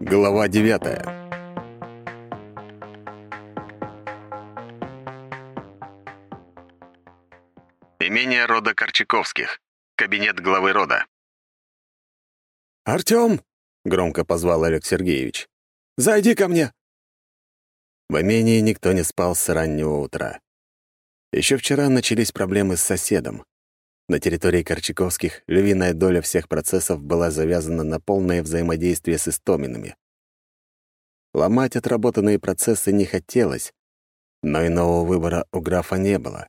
Глава девятая. Имение рода Корчаковских. Кабинет главы рода. «Артём!» — громко позвал Олег Сергеевич. «Зайди ко мне!» В имении никто не спал с раннего утра. Еще вчера начались проблемы с соседом. На территории Корчаковских львиная доля всех процессов была завязана на полное взаимодействие с истоминами. Ломать отработанные процессы не хотелось, но иного выбора у графа не было.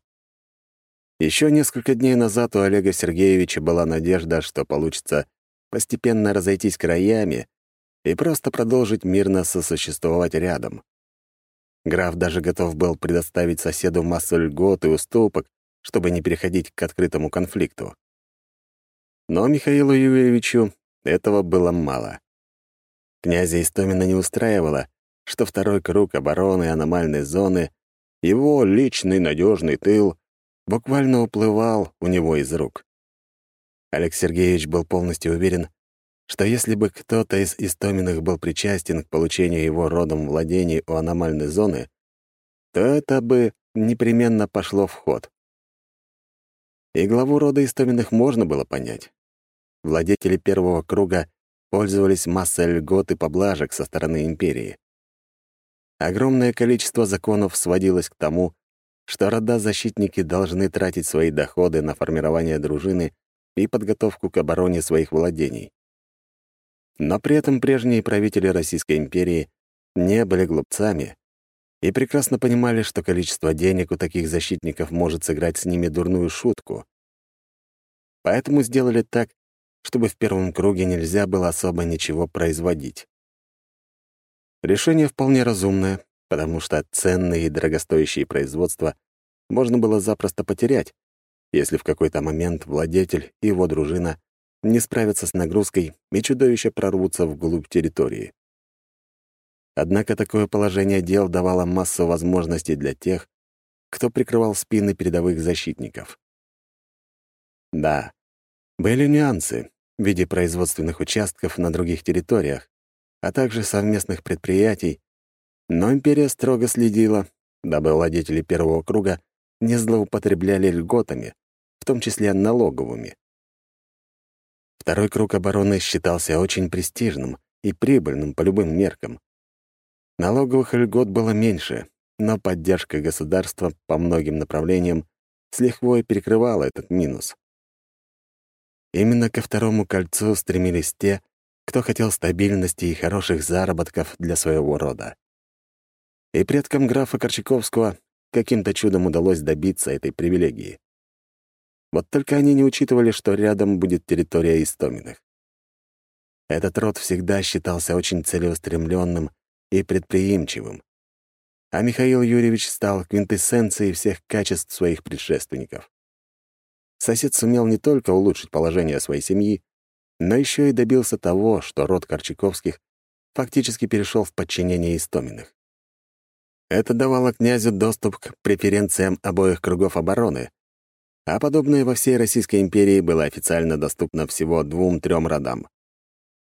Еще несколько дней назад у Олега Сергеевича была надежда, что получится постепенно разойтись краями и просто продолжить мирно сосуществовать рядом. Граф даже готов был предоставить соседу массу льгот и уступок, чтобы не переходить к открытому конфликту. Но Михаилу Юрьевичу этого было мало. Князя Истомина не устраивало, что второй круг обороны аномальной зоны, его личный надежный тыл, буквально уплывал у него из рук. Олег Сергеевич был полностью уверен, что если бы кто-то из Истоминых был причастен к получению его родом владений у аномальной зоны, то это бы непременно пошло в ход. И главу рода Истоминых можно было понять. Владетели первого круга пользовались массой льгот и поблажек со стороны империи. Огромное количество законов сводилось к тому, что рода-защитники должны тратить свои доходы на формирование дружины и подготовку к обороне своих владений. Но при этом прежние правители Российской империи не были глупцами и прекрасно понимали, что количество денег у таких защитников может сыграть с ними дурную шутку. Поэтому сделали так, чтобы в первом круге нельзя было особо ничего производить. Решение вполне разумное, потому что ценные и дорогостоящие производства можно было запросто потерять, если в какой-то момент владетель и его дружина не справятся с нагрузкой, и чудовища прорвутся вглубь территории. Однако такое положение дел давало массу возможностей для тех, кто прикрывал спины передовых защитников. Да, были нюансы в виде производственных участков на других территориях, а также совместных предприятий, но империя строго следила, дабы владетели первого круга не злоупотребляли льготами, в том числе налоговыми. Второй круг обороны считался очень престижным и прибыльным по любым меркам. Налоговых льгот было меньше, но поддержка государства по многим направлениям с лихвой перекрывала этот минус. Именно ко второму кольцу стремились те, кто хотел стабильности и хороших заработков для своего рода. И предкам графа Корчаковского каким-то чудом удалось добиться этой привилегии. Вот только они не учитывали, что рядом будет территория Истоминых. Этот род всегда считался очень целеустремленным и предприимчивым. А Михаил Юрьевич стал квинтэссенцией всех качеств своих предшественников. Сосед сумел не только улучшить положение своей семьи, но еще и добился того, что род Корчаковских фактически перешел в подчинение Истоминых. Это давало князю доступ к преференциям обоих кругов обороны, а подобное во всей Российской империи было официально доступно всего двум-трем родам.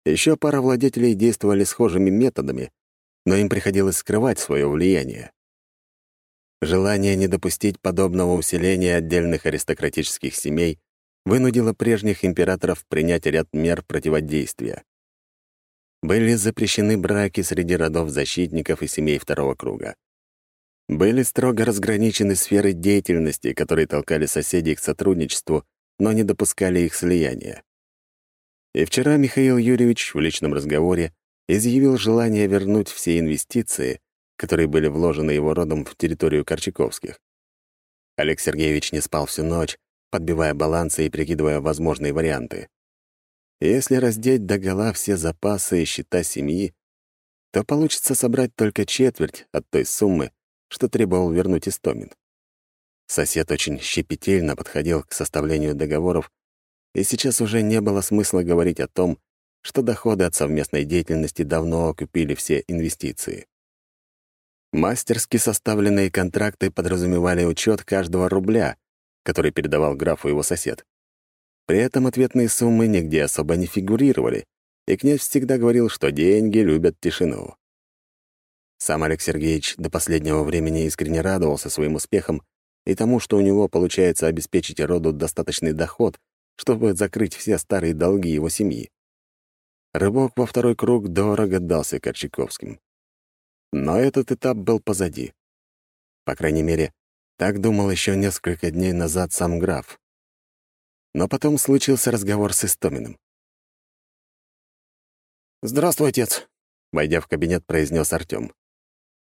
Еще пара владетелей действовали схожими методами, но им приходилось скрывать свое влияние. Желание не допустить подобного усиления отдельных аристократических семей вынудило прежних императоров принять ряд мер противодействия. Были запрещены браки среди родов защитников и семей второго круга. Были строго разграничены сферы деятельности, которые толкали соседей к сотрудничеству, но не допускали их слияния. И вчера Михаил Юрьевич в личном разговоре изъявил желание вернуть все инвестиции, которые были вложены его родом в территорию Корчаковских. Олег Сергеевич не спал всю ночь, подбивая балансы и прикидывая возможные варианты. Если раздеть догола все запасы и счета семьи, то получится собрать только четверть от той суммы, что требовал вернуть Истомин. Сосед очень щепетильно подходил к составлению договоров, и сейчас уже не было смысла говорить о том, что доходы от совместной деятельности давно окупили все инвестиции. Мастерски составленные контракты подразумевали учет каждого рубля, который передавал графу его сосед. При этом ответные суммы нигде особо не фигурировали, и князь всегда говорил, что деньги любят тишину. Сам Олег Сергеевич до последнего времени искренне радовался своим успехам и тому, что у него получается обеспечить роду достаточный доход, чтобы закрыть все старые долги его семьи. Рывок во второй круг дорого дался Корчаковским. Но этот этап был позади. По крайней мере, так думал еще несколько дней назад сам граф. Но потом случился разговор с Истоминым. «Здравствуй, отец», — войдя в кабинет, произнес Артем.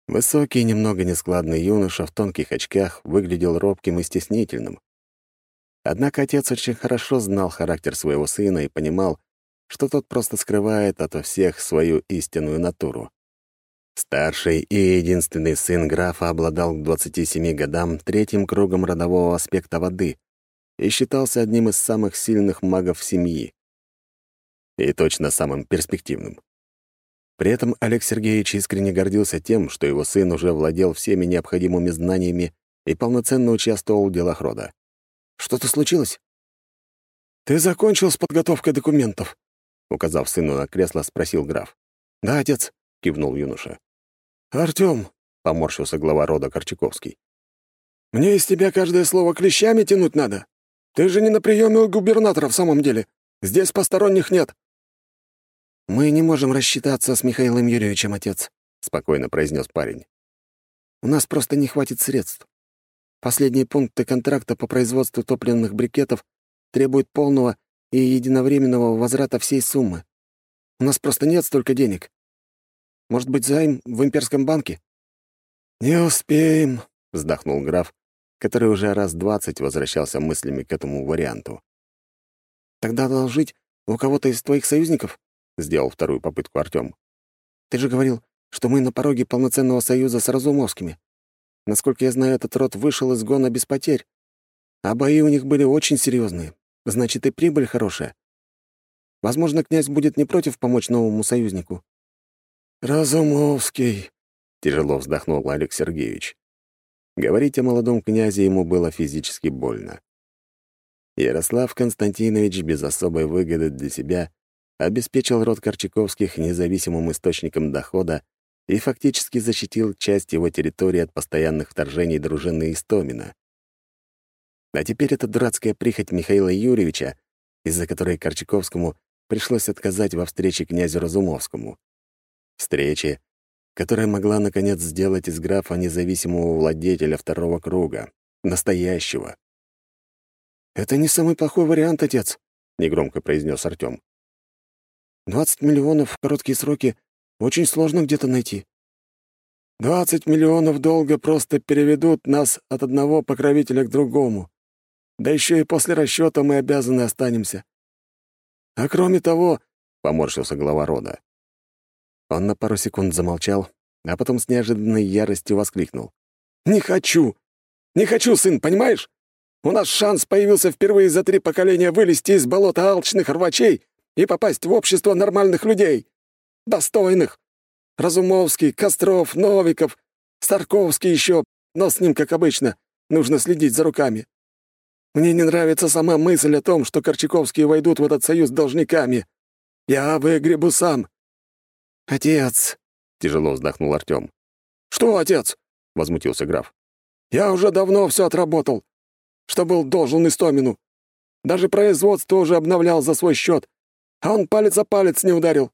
Высокий, немного нескладный юноша в тонких очках выглядел робким и стеснительным. Однако отец очень хорошо знал характер своего сына и понимал, что тот просто скрывает ото всех свою истинную натуру. Старший и единственный сын графа обладал к 27 годам третьим кругом родового аспекта воды и считался одним из самых сильных магов семьи. И точно самым перспективным. При этом Олег Сергеевич искренне гордился тем, что его сын уже владел всеми необходимыми знаниями и полноценно участвовал в делах рода. «Что-то случилось?» «Ты закончил с подготовкой документов?» Указав сыну на кресло, спросил граф. «Да, отец», — кивнул юноша. «Артём», — поморщился глава рода Корчаковский, «мне из тебя каждое слово клещами тянуть надо. Ты же не на приеме у губернатора в самом деле. Здесь посторонних нет». «Мы не можем рассчитаться с Михаилом Юрьевичем, отец», — спокойно произнес парень. «У нас просто не хватит средств. Последние пункты контракта по производству топливных брикетов требуют полного и единовременного возврата всей суммы. У нас просто нет столько денег. Может быть, займ в имперском банке?» «Не успеем», — вздохнул граф, который уже раз двадцать возвращался мыслями к этому варианту. «Тогда должить у кого-то из твоих союзников?» — сделал вторую попытку Артём. «Ты же говорил, что мы на пороге полноценного союза с Разумовскими. Насколько я знаю, этот род вышел из гона без потерь, а бои у них были очень серьезные. Значит, и прибыль хорошая. Возможно, князь будет не против помочь новому союзнику. «Разумовский», — тяжело вздохнул Олег Сергеевич. Говорить о молодом князе ему было физически больно. Ярослав Константинович без особой выгоды для себя обеспечил род Корчаковских независимым источником дохода и фактически защитил часть его территории от постоянных вторжений дружины Истомина. А теперь эта дурацкая прихоть Михаила Юрьевича, из-за которой Корчаковскому пришлось отказать во встрече князю Разумовскому. Встрече, которая могла, наконец, сделать из графа независимого владетеля второго круга, настоящего. «Это не самый плохой вариант, отец», — негромко произнес Артем. 20 миллионов в короткие сроки очень сложно где-то найти. 20 миллионов долго просто переведут нас от одного покровителя к другому. Да еще и после расчета мы обязаны останемся. А кроме того, — поморщился глава рода. Он на пару секунд замолчал, а потом с неожиданной яростью воскликнул. «Не хочу! Не хочу, сын, понимаешь? У нас шанс появился впервые за три поколения вылезти из болота алчных рвачей и попасть в общество нормальных людей. Достойных. Разумовский, Костров, Новиков, Старковский еще, но с ним, как обычно, нужно следить за руками. Мне не нравится сама мысль о том, что Корчаковские войдут в этот союз должниками. Я выгребу сам. «Отец!» — тяжело вздохнул Артём. «Что, отец?» — возмутился граф. «Я уже давно все отработал, что был должен Истомину. Даже производство уже обновлял за свой счет, а он палец о палец не ударил.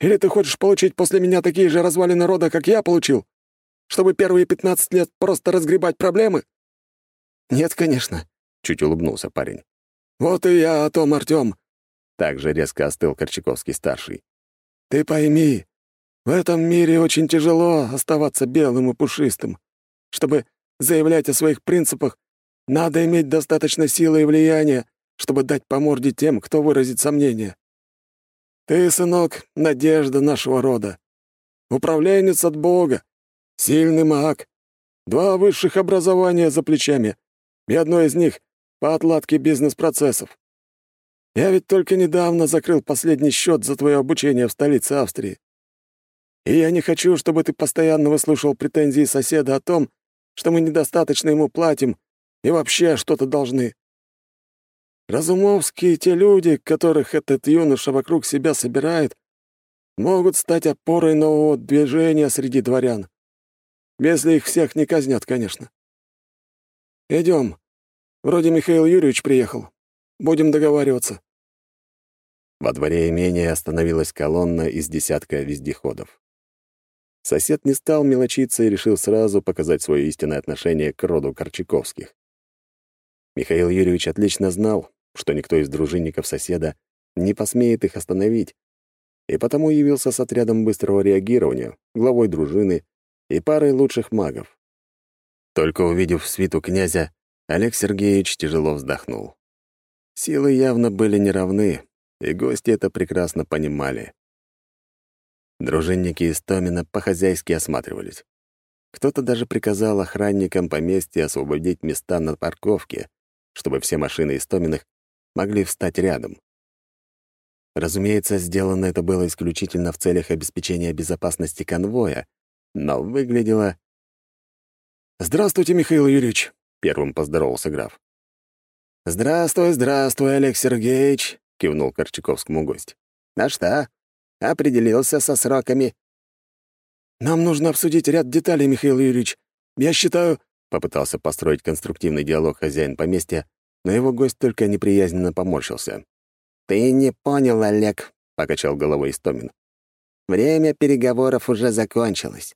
Или ты хочешь получить после меня такие же развалины рода, как я получил? Чтобы первые пятнадцать лет просто разгребать проблемы?» «Нет, конечно», — чуть улыбнулся парень. «Вот и я о том, Артём», — также резко остыл Корчаковский-старший. Ты пойми, в этом мире очень тяжело оставаться белым и пушистым. Чтобы заявлять о своих принципах, надо иметь достаточно силы и влияния, чтобы дать по морде тем, кто выразит сомнения. Ты, сынок, надежда нашего рода. Управленец от Бога, сильный маг, два высших образования за плечами, и одно из них — по отладке бизнес-процессов. Я ведь только недавно закрыл последний счет за твое обучение в столице Австрии. И я не хочу, чтобы ты постоянно выслушивал претензии соседа о том, что мы недостаточно ему платим и вообще что-то должны. Разумовские те люди, которых этот юноша вокруг себя собирает, могут стать опорой нового движения среди дворян. Если их всех не казнят, конечно. Идем. Вроде Михаил Юрьевич приехал. Будем договариваться. Во дворе имения остановилась колонна из десятка вездеходов. Сосед не стал мелочиться и решил сразу показать свое истинное отношение к роду Корчаковских. Михаил Юрьевич отлично знал, что никто из дружинников соседа не посмеет их остановить, и потому явился с отрядом быстрого реагирования, главой дружины и парой лучших магов. Только увидев свиту князя, Олег Сергеевич тяжело вздохнул. Силы явно были неравны, и гости это прекрасно понимали. Дружинники из Томина по-хозяйски осматривались. Кто-то даже приказал охранникам поместья освободить места на парковке, чтобы все машины из Томиных могли встать рядом. Разумеется, сделано это было исключительно в целях обеспечения безопасности конвоя, но выглядело... «Здравствуйте, Михаил Юрьевич», — первым поздоровался граф. «Здравствуй, здравствуй, Олег Сергеевич», — кивнул Корчаковскому гость. «А что, определился со сроками?» «Нам нужно обсудить ряд деталей, Михаил Юрьевич. Я считаю...» — попытался построить конструктивный диалог хозяин поместья, но его гость только неприязненно поморщился. «Ты не понял, Олег», — покачал головой Истомин. «Время переговоров уже закончилось.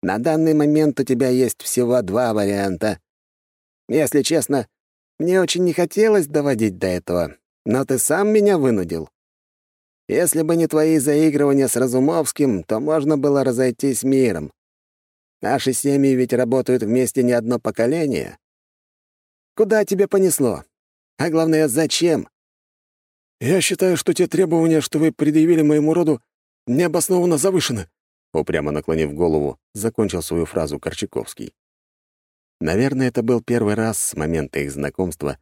На данный момент у тебя есть всего два варианта. Если честно, мне очень не хотелось доводить до этого, но ты сам меня вынудил. Если бы не твои заигрывания с Разумовским, то можно было разойтись миром. Наши семьи ведь работают вместе не одно поколение. Куда тебе понесло? А главное, зачем? «Я считаю, что те требования, что вы предъявили моему роду, необоснованно завышены», упрямо наклонив голову, закончил свою фразу Корчаковский. Наверное, это был первый раз с момента их знакомства,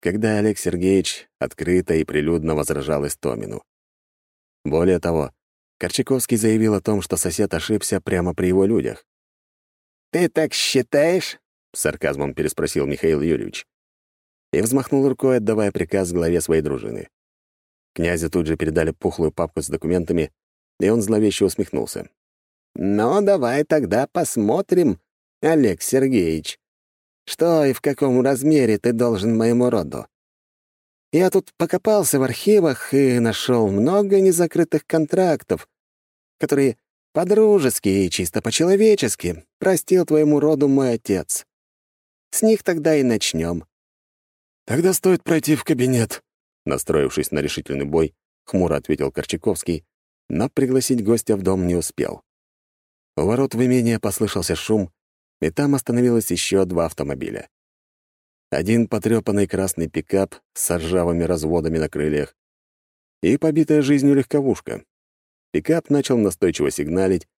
когда Олег Сергеевич открыто и прилюдно возражал Истомину. Более того, Корчаковский заявил о том, что сосед ошибся прямо при его людях. «Ты так считаешь?» — с сарказмом переспросил Михаил Юрьевич. И взмахнул рукой, отдавая приказ главе своей дружины. Князю тут же передали пухлую папку с документами, и он зловеще усмехнулся. «Ну, давай тогда посмотрим, Олег Сергеевич, что и в каком размере ты должен моему роду. Я тут покопался в архивах и нашел много незакрытых контрактов, которые по-дружески и чисто по-человечески простил твоему роду мой отец. С них тогда и начнем. «Тогда стоит пройти в кабинет», Настроившись на решительный бой, хмуро ответил Корчаковский, но пригласить гостя в дом не успел. У ворот в имение послышался шум, и там остановилось еще два автомобиля. Один потрепанный красный пикап с ржавыми разводами на крыльях и побитая жизнью легковушка. Пикап начал настойчиво сигналить,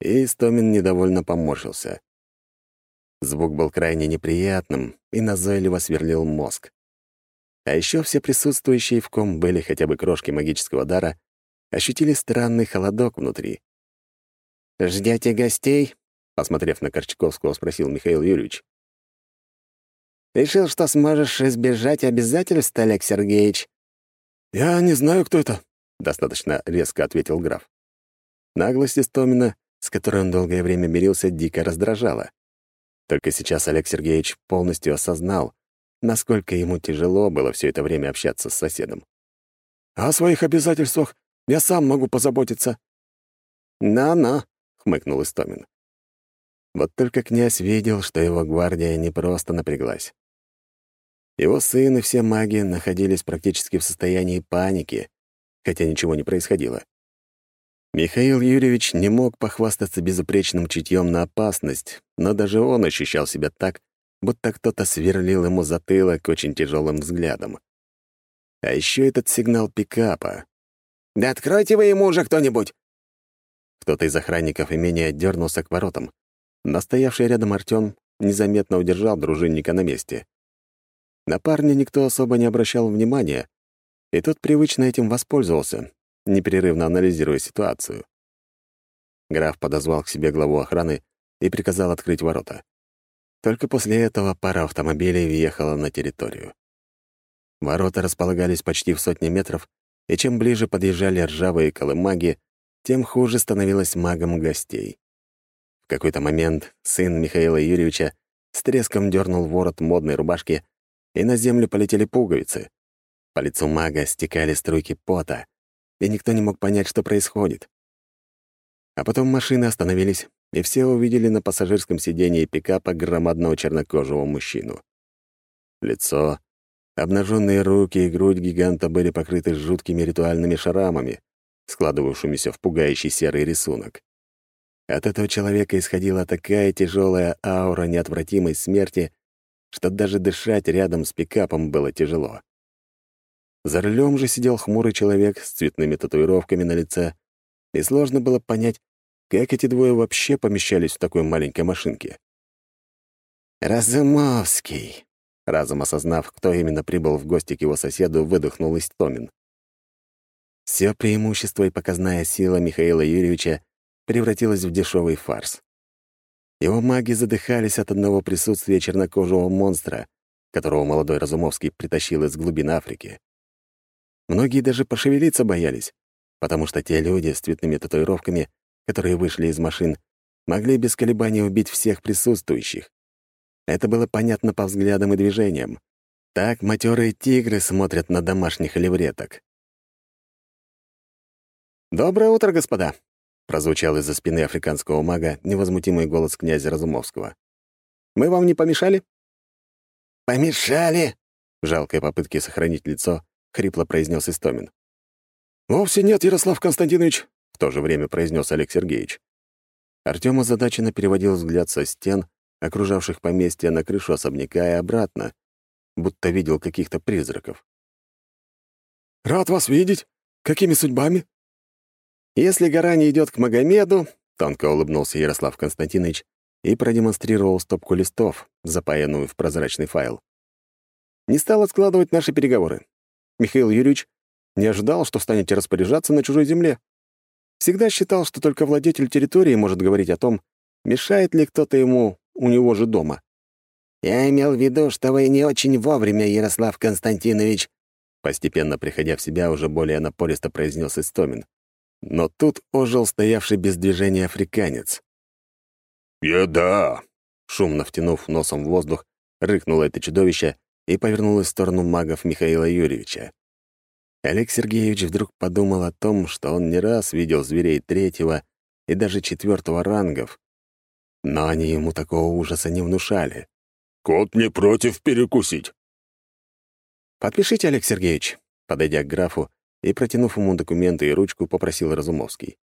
и Истомин недовольно поморщился. Звук был крайне неприятным и назойливо сверлил мозг. А еще все присутствующие, в ком были хотя бы крошки магического дара, ощутили странный холодок внутри. «Ждете гостей?» — посмотрев на Корчаковского, спросил Михаил Юрьевич. «Решил, что сможешь избежать обязательств, Олег Сергеевич?» «Я не знаю, кто это», — достаточно резко ответил граф. Наглость Истомина, с которой он долгое время мирился, дико раздражала. Только сейчас Олег Сергеевич полностью осознал, насколько ему тяжело было все это время общаться с соседом. «О своих обязательствах я сам могу позаботиться». «На-на», — хмыкнул Истомин. Вот только князь видел, что его гвардия не просто напряглась. Его сын и все маги находились практически в состоянии паники, хотя ничего не происходило. Михаил Юрьевич не мог похвастаться безупречным чутьем на опасность, но даже он ощущал себя так, будто кто-то сверлил ему затылок очень тяжелым взглядом. А еще этот сигнал пикапа. «Да откройте вы ему уже кто-нибудь!» Кто-то из охранников имения дернулся к воротам, но стоявший рядом Артем незаметно удержал дружинника на месте. На парня никто особо не обращал внимания, и тот привычно этим воспользовался, непрерывно анализируя ситуацию. Граф подозвал к себе главу охраны и приказал открыть ворота. Только после этого пара автомобилей въехала на территорию. Ворота располагались почти в сотне метров, и чем ближе подъезжали ржавые колымаги, тем хуже становилось магом гостей. В какой-то момент сын Михаила Юрьевича с треском дернул ворот модной рубашки, и на землю полетели пуговицы. По лицу мага стекали струйки пота, и никто не мог понять, что происходит. А потом машины остановились, и все увидели на пассажирском сидении пикапа громадного чернокожего мужчину. Лицо, обнаженные руки и грудь гиганта были покрыты жуткими ритуальными шрамами, складывавшимися в пугающий серый рисунок. От этого человека исходила такая тяжелая аура неотвратимой смерти, что даже дышать рядом с пикапом было тяжело. За рулем же сидел хмурый человек с цветными татуировками на лице, и сложно было понять, как эти двое вообще помещались в такой маленькой машинке? «Разумовский», — разом осознав, кто именно прибыл в гости к его соседу, выдохнул Истомин. Все преимущество и показная сила Михаила Юрьевича превратилась в дешевый фарс. Его маги задыхались от одного присутствия чернокожего монстра, которого молодой Разумовский притащил из глубин Африки. Многие даже пошевелиться боялись, потому что те люди с цветными татуировками которые вышли из машин, могли без колебаний убить всех присутствующих. Это было понятно по взглядам и движениям. Так матерые тигры смотрят на домашних левреток. «Доброе утро, господа!» — прозвучал из-за спины африканского мага невозмутимый голос князя Разумовского. «Мы вам не помешали?» «Помешали!» — в жалкой попытке сохранить лицо хрипло произнес Истомин. «Вовсе нет, Ярослав Константинович в то же время произнес Олег Сергеевич. Артем озадаченно переводил взгляд со стен, окружавших поместье на крышу особняка и обратно, будто видел каких-то призраков. «Рад вас видеть. Какими судьбами?» «Если гора не идет к Магомеду», — тонко улыбнулся Ярослав Константинович и продемонстрировал стопку листов, запаянную в прозрачный файл. «Не стал откладывать наши переговоры. Михаил Юрьевич не ожидал, что станете распоряжаться на чужой земле. Всегда считал, что только владетель территории может говорить о том, мешает ли кто-то ему у него же дома. «Я имел в виду, что вы не очень вовремя, Ярослав Константинович», постепенно приходя в себя, уже более напористо произнес Истомин. Но тут ожил стоявший без движения африканец. «Еда!» Шумно втянув носом в воздух, рыкнуло это чудовище и повернулось в сторону магов Михаила Юрьевича. Олег Сергеевич вдруг подумал о том, что он не раз видел зверей третьего и даже четвертого рангов, но они ему такого ужаса не внушали. «Кот не против перекусить». «Подпишите, Олег Сергеевич», подойдя к графу и протянув ему документы и ручку, попросил Разумовский.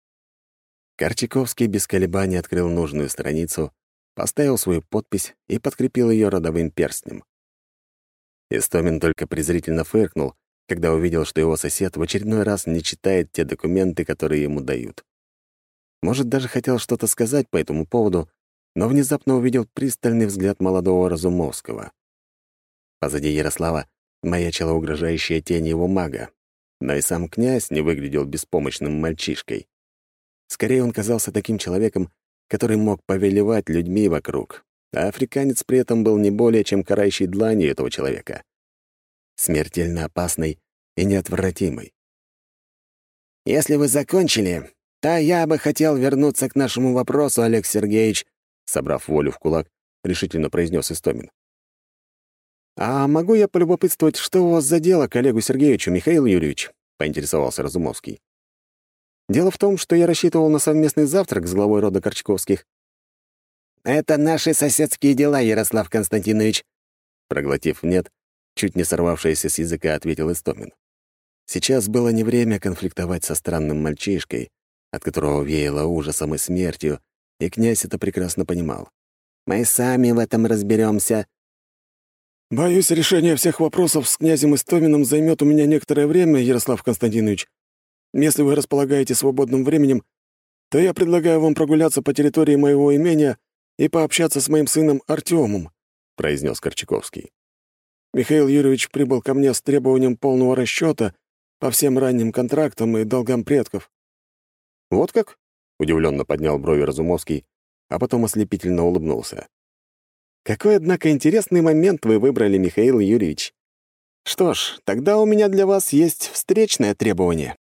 Корчаковский без колебаний открыл нужную страницу, поставил свою подпись и подкрепил ее родовым перстнем. Истомин только презрительно фыркнул, когда увидел, что его сосед в очередной раз не читает те документы, которые ему дают. Может, даже хотел что-то сказать по этому поводу, но внезапно увидел пристальный взгляд молодого Разумовского. Позади Ярослава маячила угрожающая тень его мага, но и сам князь не выглядел беспомощным мальчишкой. Скорее, он казался таким человеком, который мог повелевать людьми вокруг, а африканец при этом был не более чем карающей дланью этого человека смертельно опасной и неотвратимой. «Если вы закончили, то я бы хотел вернуться к нашему вопросу, Олег Сергеевич», собрав волю в кулак, решительно произнес Истомин. «А могу я полюбопытствовать, что у вас за дело к Олегу Сергеевичу, Михаил Юрьевич?» — поинтересовался Разумовский. «Дело в том, что я рассчитывал на совместный завтрак с главой рода Корчковских». «Это наши соседские дела, Ярослав Константинович», проглотив «нет», Чуть не сорвавшаяся с языка, ответил Истомин. Сейчас было не время конфликтовать со странным мальчишкой, от которого веяло ужасом и смертью, и князь это прекрасно понимал. «Мы сами в этом разберемся. «Боюсь, решение всех вопросов с князем Истоминым займет у меня некоторое время, Ярослав Константинович. Если вы располагаете свободным временем, то я предлагаю вам прогуляться по территории моего имения и пообщаться с моим сыном Артемом», — произнес Корчаковский. Михаил Юрьевич прибыл ко мне с требованием полного расчета по всем ранним контрактам и долгам предков». «Вот как?» — удивленно поднял брови Разумовский, а потом ослепительно улыбнулся. Какой, однако, интересный момент вы выбрали, Михаил Юрьевич. Что ж, тогда у меня для вас есть встречное требование.